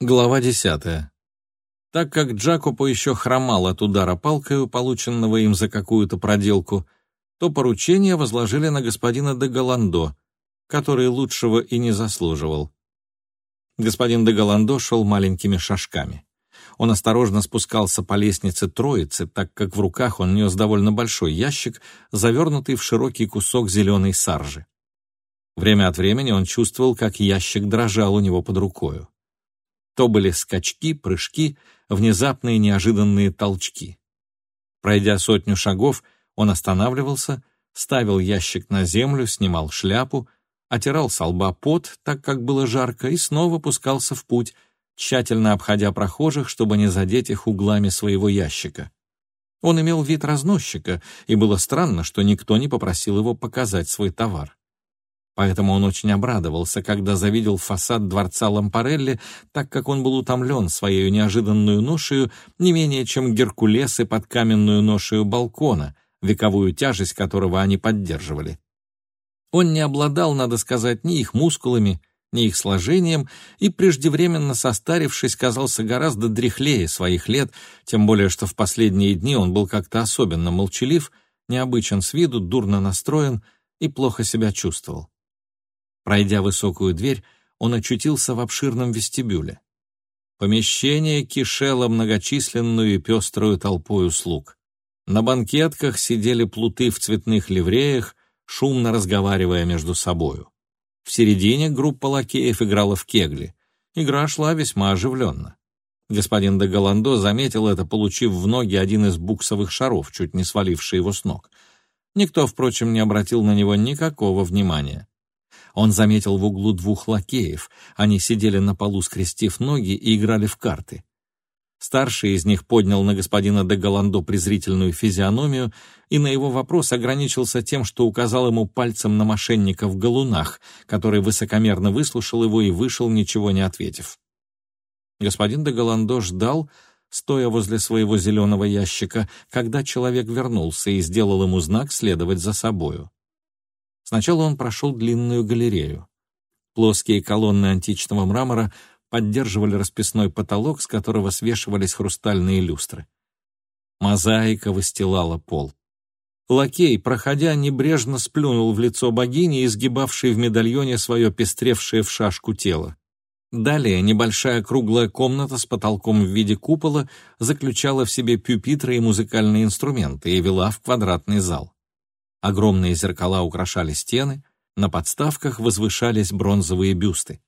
Глава десятая. Так как Джакопо еще хромал от удара палкою, полученного им за какую-то проделку, то поручение возложили на господина де Голландо, который лучшего и не заслуживал. Господин де Голландо шел маленькими шажками. Он осторожно спускался по лестнице Троицы, так как в руках он нес довольно большой ящик, завернутый в широкий кусок зеленой саржи. Время от времени он чувствовал, как ящик дрожал у него под рукою. То были скачки, прыжки, внезапные неожиданные толчки. Пройдя сотню шагов, он останавливался, ставил ящик на землю, снимал шляпу, отирал с лба пот, так как было жарко, и снова пускался в путь, тщательно обходя прохожих, чтобы не задеть их углами своего ящика. Он имел вид разносчика, и было странно, что никто не попросил его показать свой товар. Поэтому он очень обрадовался, когда завидел фасад дворца Лампарелли, так как он был утомлен своей неожиданную ношею не менее, чем геркулесы под каменную ношею балкона, вековую тяжесть которого они поддерживали. Он не обладал, надо сказать, ни их мускулами, ни их сложением, и, преждевременно состарившись, казался гораздо дряхлее своих лет, тем более что в последние дни он был как-то особенно молчалив, необычен с виду, дурно настроен и плохо себя чувствовал. Пройдя высокую дверь, он очутился в обширном вестибюле. Помещение кишело многочисленную и пеструю толпой услуг. На банкетках сидели плуты в цветных ливреях, шумно разговаривая между собою. В середине группа лакеев играла в кегли. Игра шла весьма оживленно. Господин де Голландо заметил это, получив в ноги один из буксовых шаров, чуть не сваливший его с ног. Никто, впрочем, не обратил на него никакого внимания. Он заметил в углу двух лакеев. Они сидели на полу, скрестив ноги, и играли в карты. Старший из них поднял на господина де Голландо презрительную физиономию и на его вопрос ограничился тем, что указал ему пальцем на мошенника в галунах, который высокомерно выслушал его и вышел, ничего не ответив. Господин де Голландо ждал, стоя возле своего зеленого ящика, когда человек вернулся и сделал ему знак следовать за собою. Сначала он прошел длинную галерею. Плоские колонны античного мрамора поддерживали расписной потолок, с которого свешивались хрустальные люстры. Мозаика выстилала пол. Лакей, проходя, небрежно сплюнул в лицо богини, изгибавшей в медальоне свое пестревшее в шашку тело. Далее небольшая круглая комната с потолком в виде купола заключала в себе пюпитры и музыкальные инструменты и вела в квадратный зал. Огромные зеркала украшали стены, на подставках возвышались бронзовые бюсты.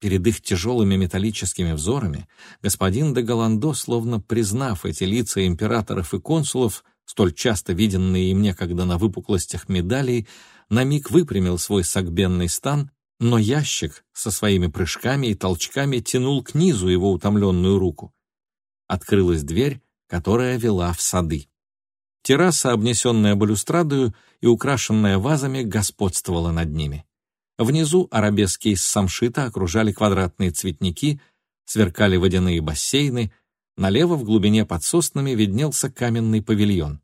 Перед их тяжелыми металлическими взорами господин де Голландо, словно признав эти лица императоров и консулов, столь часто виденные им некогда на выпуклостях медалей, на миг выпрямил свой сагбенный стан, но ящик со своими прыжками и толчками тянул к низу его утомленную руку. Открылась дверь, которая вела в сады. Терраса, обнесенная балюстрадою и украшенная вазами, господствовала над ними. Внизу арабески из самшита окружали квадратные цветники, сверкали водяные бассейны, налево в глубине под соснами виднелся каменный павильон.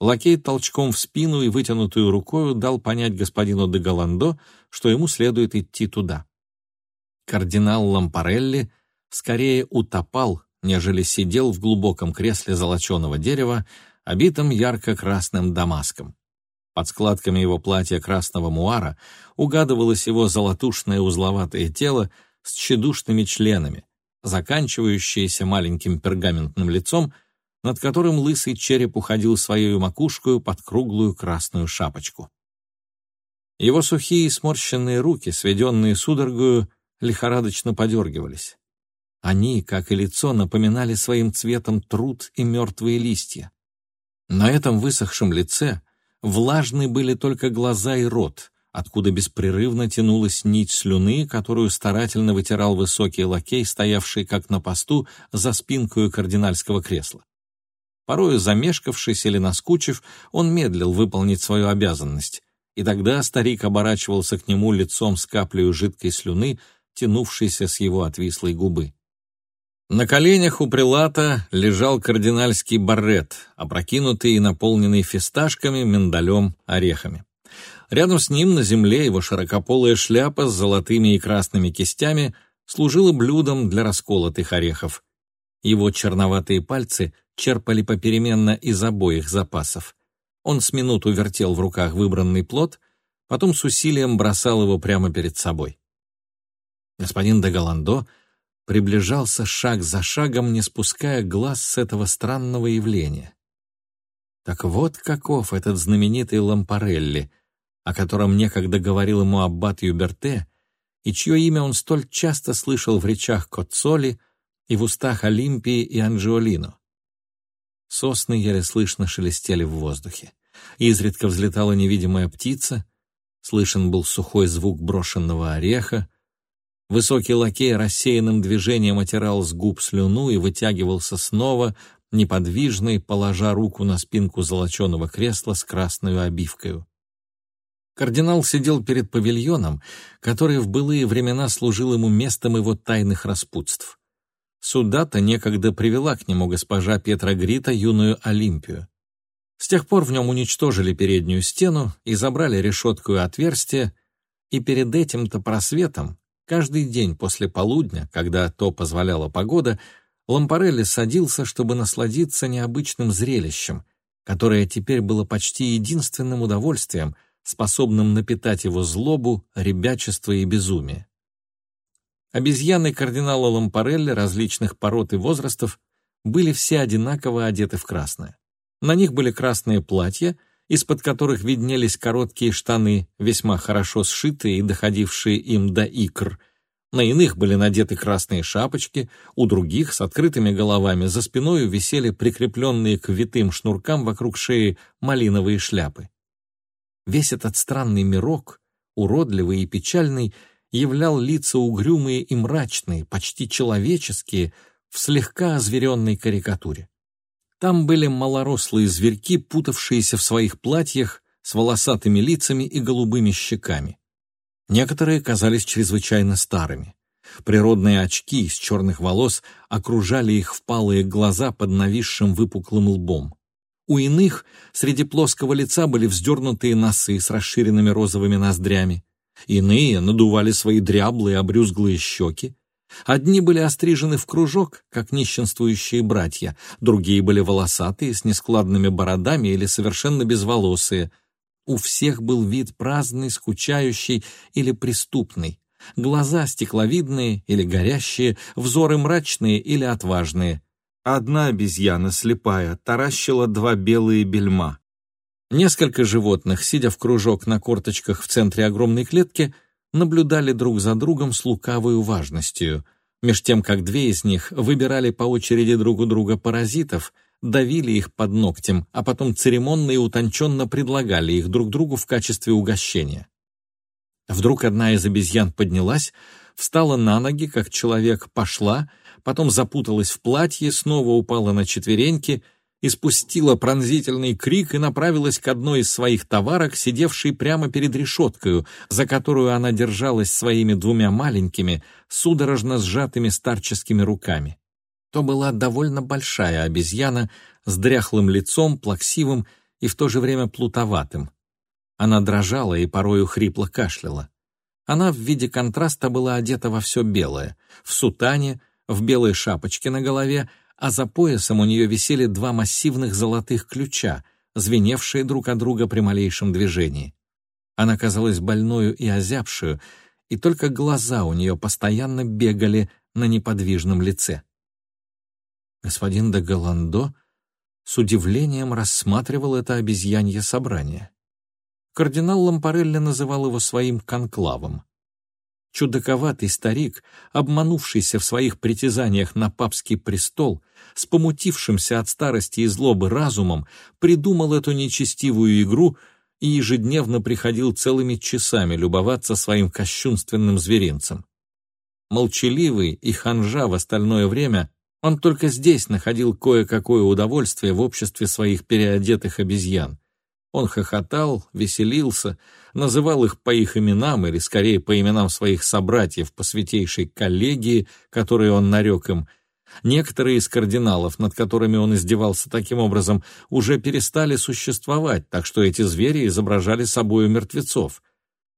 Лакей толчком в спину и вытянутую рукою дал понять господину де Голландо, что ему следует идти туда. Кардинал Лампарелли скорее утопал, нежели сидел в глубоком кресле золоченого дерева, обитым ярко-красным дамаском. Под складками его платья красного муара угадывалось его золотушное узловатое тело с тщедушными членами, заканчивающееся маленьким пергаментным лицом, над которым лысый череп уходил своей макушкой под круглую красную шапочку. Его сухие сморщенные руки, сведенные судорогою, лихорадочно подергивались. Они, как и лицо, напоминали своим цветом труд и мертвые листья. На этом высохшем лице влажны были только глаза и рот, откуда беспрерывно тянулась нить слюны, которую старательно вытирал высокий лакей, стоявший как на посту за спинкою кардинальского кресла. Порою замешкавшись или наскучив, он медлил выполнить свою обязанность, и тогда старик оборачивался к нему лицом с каплей жидкой слюны, тянувшейся с его отвислой губы. На коленях у прилата лежал кардинальский баррет, опрокинутый и наполненный фисташками, миндалем, орехами. Рядом с ним на земле его широкополая шляпа с золотыми и красными кистями служило блюдом для расколотых орехов. Его черноватые пальцы черпали попеременно из обоих запасов. Он с минуту вертел в руках выбранный плод, потом с усилием бросал его прямо перед собой. Господин де Голландо приближался шаг за шагом, не спуская глаз с этого странного явления. Так вот каков этот знаменитый Лампарелли, о котором некогда говорил ему аббат Юберте, и чье имя он столь часто слышал в речах Коцоли и в устах Олимпии и Анджиолино. Сосны еле слышно шелестели в воздухе. Изредка взлетала невидимая птица, слышен был сухой звук брошенного ореха, Высокий лакей рассеянным движением отирал с губ слюну и вытягивался снова, неподвижный, положа руку на спинку золоченого кресла с красной обивкой. Кардинал сидел перед павильоном, который в былые времена служил ему местом его тайных распутств. Сюда-то некогда привела к нему госпожа Петра Грита юную Олимпию. С тех пор в нем уничтожили переднюю стену и забрали решетку и отверстие, и перед этим-то просветом Каждый день после полудня, когда то позволяла погода, Лампарелли садился, чтобы насладиться необычным зрелищем, которое теперь было почти единственным удовольствием, способным напитать его злобу, ребячество и безумие. Обезьяны кардинала Лампарелли различных пород и возрастов были все одинаково одеты в красное. На них были красные платья — из-под которых виднелись короткие штаны, весьма хорошо сшитые и доходившие им до икр. На иных были надеты красные шапочки, у других с открытыми головами за спиной висели прикрепленные к витым шнуркам вокруг шеи малиновые шляпы. Весь этот странный мирок, уродливый и печальный, являл лица угрюмые и мрачные, почти человеческие, в слегка озверенной карикатуре. Там были малорослые зверьки, путавшиеся в своих платьях с волосатыми лицами и голубыми щеками. Некоторые казались чрезвычайно старыми. Природные очки из черных волос окружали их впалые глаза под нависшим выпуклым лбом. У иных среди плоского лица были вздернутые носы с расширенными розовыми ноздрями. Иные надували свои дряблые обрюзглые щеки, Одни были острижены в кружок, как нищенствующие братья, другие были волосатые, с нескладными бородами или совершенно безволосые. У всех был вид праздный, скучающий или преступный. Глаза стекловидные или горящие, взоры мрачные или отважные. Одна обезьяна, слепая, таращила два белые бельма. Несколько животных, сидя в кружок на корточках в центре огромной клетки, наблюдали друг за другом с лукавой важностью, меж тем как две из них выбирали по очереди друг у друга паразитов, давили их под ногтем, а потом церемонно и утонченно предлагали их друг другу в качестве угощения. Вдруг одна из обезьян поднялась, встала на ноги, как человек, пошла, потом запуталась в платье, снова упала на четвереньки — испустила пронзительный крик и направилась к одной из своих товарок, сидевшей прямо перед решеткою, за которую она держалась своими двумя маленькими, судорожно сжатыми старческими руками. То была довольно большая обезьяна с дряхлым лицом, плаксивым и в то же время плутоватым. Она дрожала и порою хрипло кашляла. Она в виде контраста была одета во все белое, в сутане, в белой шапочке на голове, а за поясом у нее висели два массивных золотых ключа, звеневшие друг от друга при малейшем движении. Она казалась больною и озябшую, и только глаза у нее постоянно бегали на неподвижном лице. Господин де Голландо с удивлением рассматривал это обезьянье собрание. Кардинал Лампарелли называл его своим конклавом. Чудаковатый старик, обманувшийся в своих притязаниях на папский престол, с помутившимся от старости и злобы разумом, придумал эту нечестивую игру и ежедневно приходил целыми часами любоваться своим кощунственным зверинцем. Молчаливый и ханжа в остальное время, он только здесь находил кое-какое удовольствие в обществе своих переодетых обезьян. Он хохотал, веселился, называл их по их именам или, скорее, по именам своих собратьев по святейшей коллегии, которые он нарек им. Некоторые из кардиналов, над которыми он издевался таким образом, уже перестали существовать, так что эти звери изображали собою мертвецов.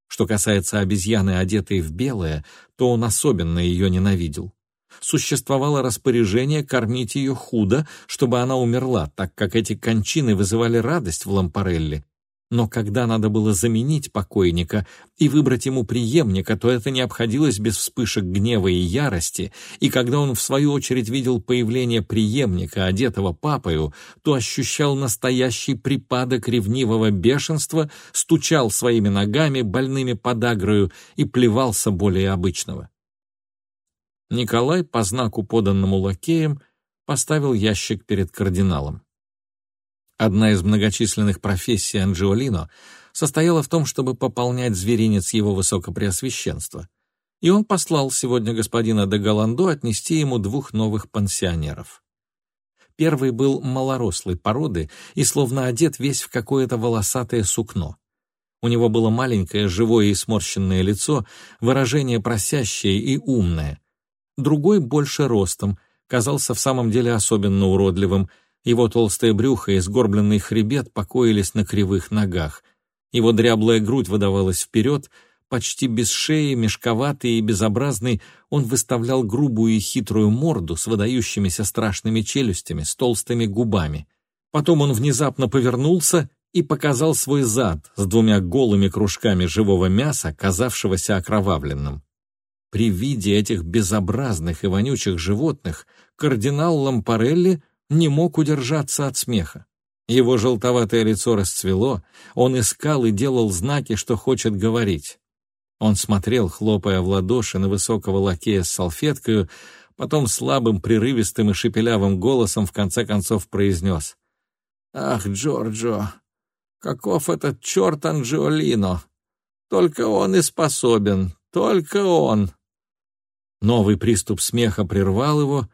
Что касается обезьяны, одетой в белое, то он особенно ее ненавидел. Существовало распоряжение кормить ее худо, чтобы она умерла, так как эти кончины вызывали радость в Лампарелле, но когда надо было заменить покойника и выбрать ему преемника, то это не обходилось без вспышек гнева и ярости, и когда он в свою очередь видел появление преемника, одетого папою, то ощущал настоящий припадок ревнивого бешенства, стучал своими ногами, больными подагрою, и плевался более обычного. Николай, по знаку, поданному лакеем, поставил ящик перед кардиналом. Одна из многочисленных профессий Анджиолино состояла в том, чтобы пополнять зверинец его высокопреосвященства. И он послал сегодня господина де Голландо отнести ему двух новых пансионеров. Первый был малорослой породы и словно одет весь в какое-то волосатое сукно. У него было маленькое, живое и сморщенное лицо, выражение просящее и умное. Другой больше ростом, казался в самом деле особенно уродливым, его толстое брюхо и сгорбленный хребет покоились на кривых ногах. Его дряблая грудь выдавалась вперед, почти без шеи, мешковатый и безобразный, он выставлял грубую и хитрую морду с выдающимися страшными челюстями, с толстыми губами. Потом он внезапно повернулся и показал свой зад с двумя голыми кружками живого мяса, казавшегося окровавленным. При виде этих безобразных и вонючих животных кардинал Лампарелли не мог удержаться от смеха. Его желтоватое лицо расцвело, он искал и делал знаки, что хочет говорить. Он смотрел, хлопая в ладоши на высокого лакея с салфеткою, потом слабым, прерывистым и шепелявым голосом в конце концов произнес. «Ах, Джорджо, каков этот черт Анджиолино! Только он и способен, только он!» Новый приступ смеха прервал его,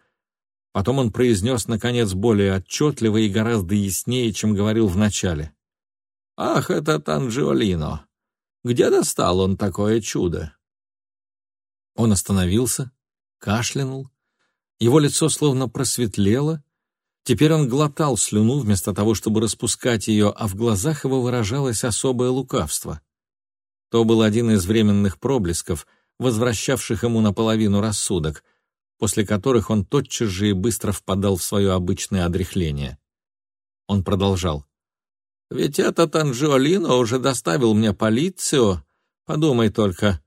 Потом он произнес, наконец, более отчетливо и гораздо яснее, чем говорил вначале. «Ах, это Танджиолино! Где достал он такое чудо?» Он остановился, кашлянул. Его лицо словно просветлело. Теперь он глотал слюну вместо того, чтобы распускать ее, а в глазах его выражалось особое лукавство. То был один из временных проблесков, возвращавших ему наполовину рассудок — после которых он тотчас же и быстро впадал в свое обычное одряхление. Он продолжал. «Ведь этот Анджиолино уже доставил мне полицию. Подумай только.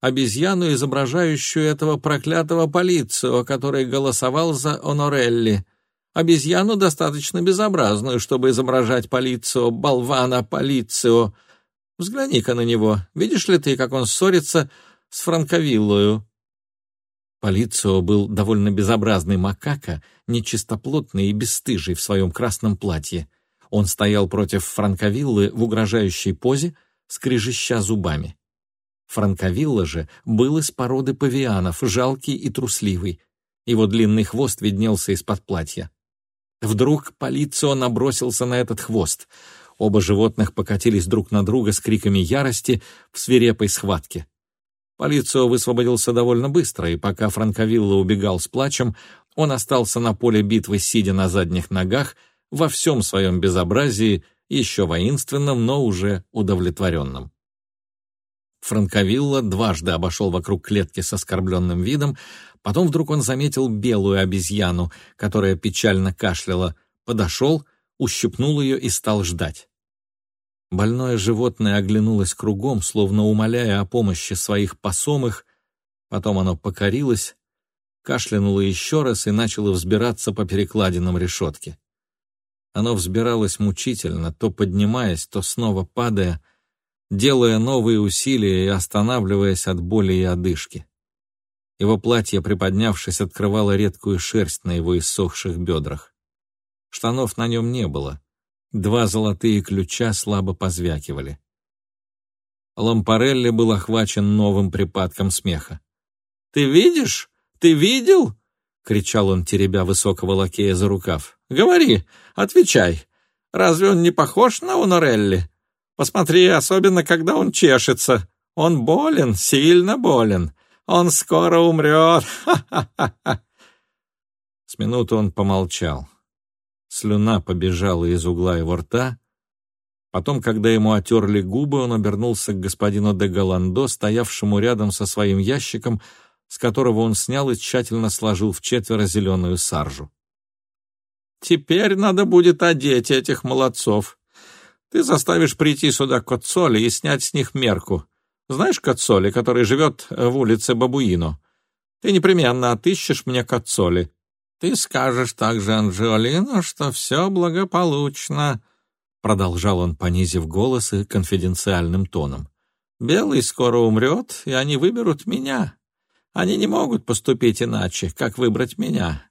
Обезьяну, изображающую этого проклятого полицию, который голосовал за Онорелли. Обезьяну достаточно безобразную, чтобы изображать полицию, болвана полицию. Взгляни-ка на него. Видишь ли ты, как он ссорится с Франковиллою?» Полицио был довольно безобразный макака, нечистоплотный и бесстыжий в своем красном платье. Он стоял против Франковиллы в угрожающей позе, скрежеща зубами. Франковилла же был из породы павианов, жалкий и трусливый. Его длинный хвост виднелся из-под платья. Вдруг Полицио набросился на этот хвост. Оба животных покатились друг на друга с криками ярости в свирепой схватке. Полицио высвободился довольно быстро, и пока Франковилла убегал с плачем, он остался на поле битвы, сидя на задних ногах, во всем своем безобразии, еще воинственном, но уже удовлетворенном. Франковилла дважды обошел вокруг клетки с оскорбленным видом, потом вдруг он заметил белую обезьяну, которая печально кашляла, подошел, ущипнул ее и стал ждать. Больное животное оглянулось кругом, словно умоляя о помощи своих посомых, потом оно покорилось, кашлянуло еще раз и начало взбираться по перекладинам решетки. Оно взбиралось мучительно, то поднимаясь, то снова падая, делая новые усилия и останавливаясь от боли и одышки. Его платье, приподнявшись, открывало редкую шерсть на его иссохших бедрах. Штанов на нем не было — Два золотые ключа слабо позвякивали. Лампарелли был охвачен новым припадком смеха. «Ты видишь? Ты видел?» — кричал он, теребя высокого лакея за рукав. «Говори, отвечай. Разве он не похож на Онорелли? Посмотри, особенно когда он чешется. Он болен, сильно болен. Он скоро умрет. Ха-ха-ха!» С минуту он помолчал. Слюна побежала из угла его рта, Потом, когда ему отерли губы, он обернулся к господину де Галандо, стоявшему рядом со своим ящиком, с которого он снял и тщательно сложил в четверо зеленую саржу. «Теперь надо будет одеть этих молодцов. Ты заставишь прийти сюда Коцоли и снять с них мерку. Знаешь Коцоли, который живет в улице Бабуино? Ты непременно отыщешь мне Коцоли. Ты скажешь также Анджиолино, что все благополучно». Продолжал он, понизив голос и конфиденциальным тоном. «Белый скоро умрет, и они выберут меня. Они не могут поступить иначе, как выбрать меня.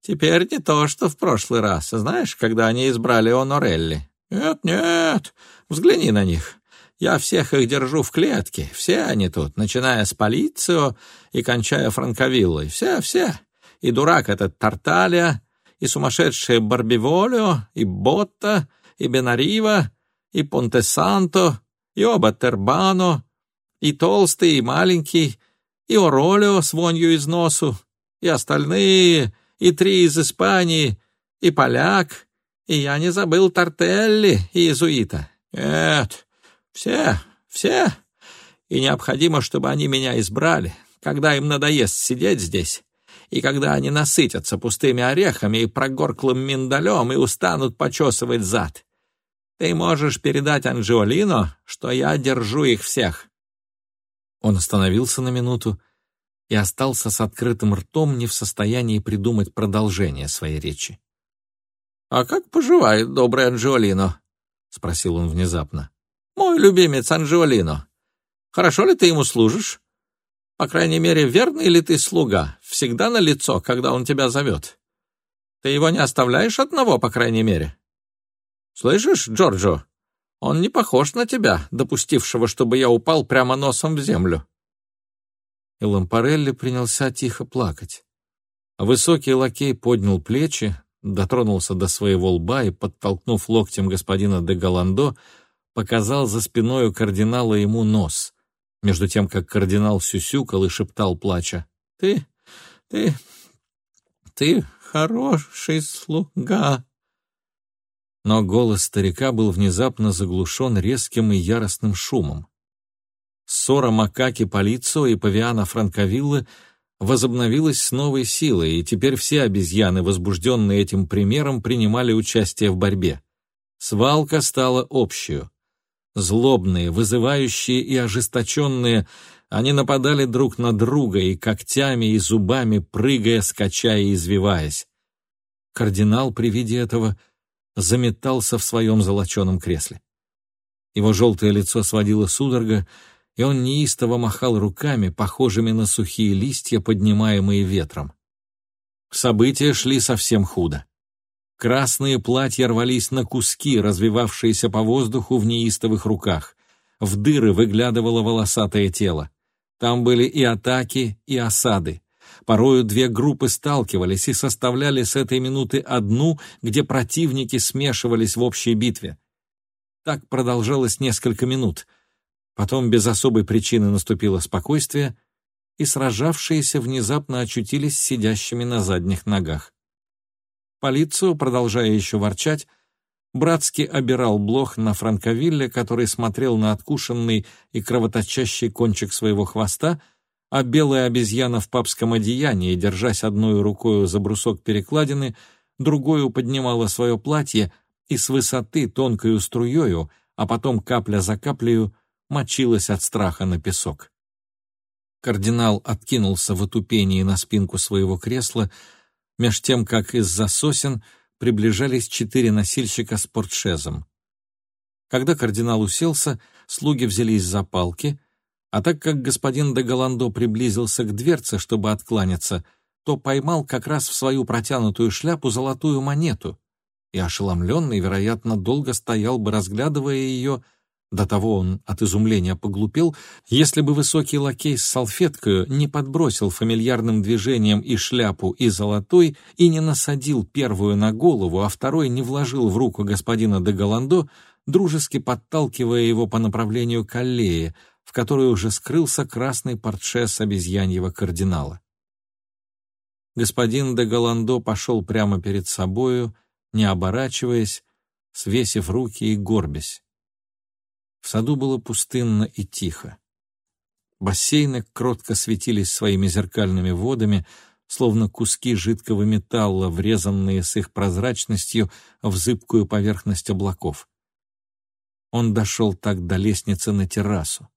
Теперь не то, что в прошлый раз, знаешь, когда они избрали Онорелли. Нет, нет, взгляни на них. Я всех их держу в клетке, все они тут, начиная с Полицио и кончая Франковиллой. Все, все. И дурак этот Тарталия, и сумасшедшие Барбиволио, и Ботта, и Бенарива, и Понте-Санто, и оба Тербано, и толстый, и маленький, и Оролио с вонью из носу, и остальные, и три из Испании, и поляк, и я не забыл Тартелли и Иезуита. Нет, все, все. И необходимо, чтобы они меня избрали, когда им надоест сидеть здесь, и когда они насытятся пустыми орехами и прогорклым миндалем и устанут почесывать зад. Ты можешь передать Анджиолино, что я держу их всех. Он остановился на минуту и остался с открытым ртом, не в состоянии придумать продолжение своей речи. «А как поживает добрый Анджиолино?» — спросил он внезапно. «Мой любимец Анджиолино. Хорошо ли ты ему служишь? По крайней мере, верный ли ты слуга, всегда на лицо, когда он тебя зовет? Ты его не оставляешь одного, по крайней мере? Слышишь, Джорджо, он не похож на тебя, допустившего, чтобы я упал прямо носом в землю». И Лампарелли принялся тихо плакать. Высокий лакей поднял плечи, дотронулся до своего лба и, подтолкнув локтем господина де Галандо, показал за спиной у кардинала ему нос, между тем, как кардинал сюсюкал и шептал, плача, «Ты, ты, ты хороший слуга». Но голос старика был внезапно заглушен резким и яростным шумом. Ссора Макаки Полицо и Павиана Франковиллы возобновилась с новой силой, и теперь все обезьяны, возбужденные этим примером, принимали участие в борьбе. Свалка стала общую. Злобные, вызывающие и ожесточенные, они нападали друг на друга и когтями, и зубами, прыгая, скачая и извиваясь. Кардинал при виде этого заметался в своем золоченом кресле. Его желтое лицо сводило судорога, и он неистово махал руками, похожими на сухие листья, поднимаемые ветром. События шли совсем худо. Красные платья рвались на куски, развивавшиеся по воздуху в неистовых руках. В дыры выглядывало волосатое тело. Там были и атаки, и осады. Порою две группы сталкивались и составляли с этой минуты одну, где противники смешивались в общей битве. Так продолжалось несколько минут. Потом без особой причины наступило спокойствие, и сражавшиеся внезапно очутились сидящими на задних ногах. Полицию, продолжая еще ворчать, братски обирал блох на Франковилле, который смотрел на откушенный и кровоточащий кончик своего хвоста — а белая обезьяна в папском одеянии, держась одной рукой за брусок перекладины, другую поднимала свое платье и с высоты тонкою струею, а потом капля за каплею мочилась от страха на песок. Кардинал откинулся в отупении на спинку своего кресла, меж тем, как из-за сосен приближались четыре носильщика с портшезом. Когда кардинал уселся, слуги взялись за палки — а так как господин де Голландо приблизился к дверце, чтобы откланяться, то поймал как раз в свою протянутую шляпу золотую монету и, ошеломленный, вероятно, долго стоял бы, разглядывая ее, до того он от изумления поглупел, если бы высокий лакей с салфеткой не подбросил фамильярным движением и шляпу, и золотой, и не насадил первую на голову, а второй не вложил в руку господина де Голландо, дружески подталкивая его по направлению к аллее, в которой уже скрылся красный портше с обезьяньего кардинала. Господин де Голландо пошел прямо перед собою, не оборачиваясь, свесив руки и горбясь. В саду было пустынно и тихо. Бассейны кротко светились своими зеркальными водами, словно куски жидкого металла, врезанные с их прозрачностью в зыбкую поверхность облаков. Он дошел так до лестницы на террасу.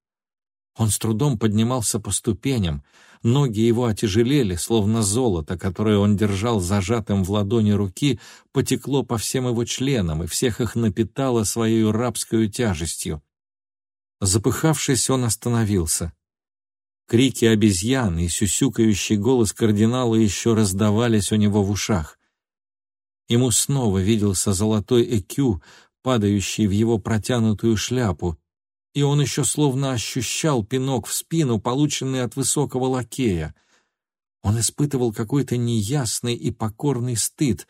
Он с трудом поднимался по ступеням, ноги его отяжелели, словно золото, которое он держал зажатым в ладони руки, потекло по всем его членам и всех их напитало своей рабской тяжестью. Запыхавшись, он остановился. Крики обезьян и сюсюкающий голос кардинала еще раздавались у него в ушах. Ему снова виделся золотой экю, падающий в его протянутую шляпу, и он еще словно ощущал пинок в спину, полученный от высокого лакея. Он испытывал какой-то неясный и покорный стыд,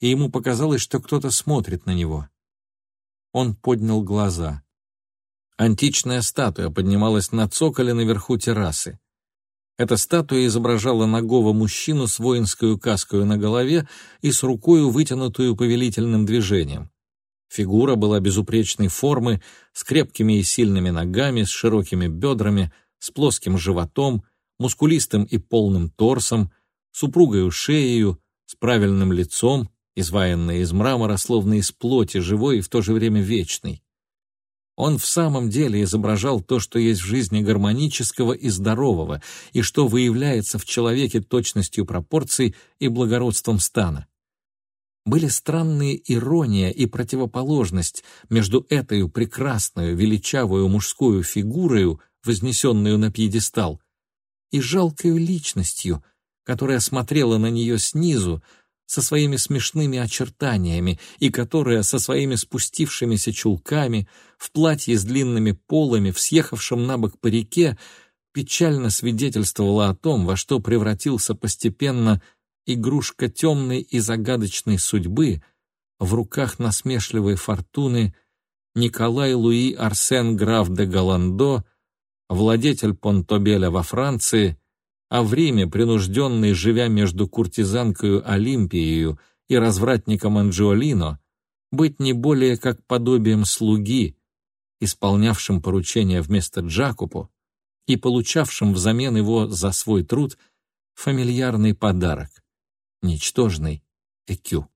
и ему показалось, что кто-то смотрит на него. Он поднял глаза. Античная статуя поднималась на цоколе наверху террасы. Эта статуя изображала нагого мужчину с воинской каской на голове и с рукою, вытянутую повелительным движением. Фигура была безупречной формы, с крепкими и сильными ногами, с широкими бедрами, с плоским животом, мускулистым и полным торсом, с упругой шеей, с правильным лицом, изваянной из мрамора, словно из плоти, живой и в то же время вечной. Он в самом деле изображал то, что есть в жизни гармонического и здорового, и что выявляется в человеке точностью пропорций и благородством стана. Были странные ирония и противоположность между этой прекрасной, величавую мужскую фигурою, вознесенную на пьедестал, и жалкой личностью, которая смотрела на нее снизу, со своими смешными очертаниями и которая со своими спустившимися чулками, в платье с длинными полами, в съехавшем на бок парике, печально свидетельствовала о том, во что превратился постепенно игрушка темной и загадочной судьбы в руках насмешливой фортуны Николай Луи Арсен граф де Галандо, владетель Понтобеля во Франции, а в Риме, принужденный, живя между куртизанкою Олимпией и развратником Анджиолино, быть не более как подобием слуги, исполнявшим поручения вместо Джакупо и получавшим взамен его за свой труд фамильярный подарок — ничтожный ЭКЮ.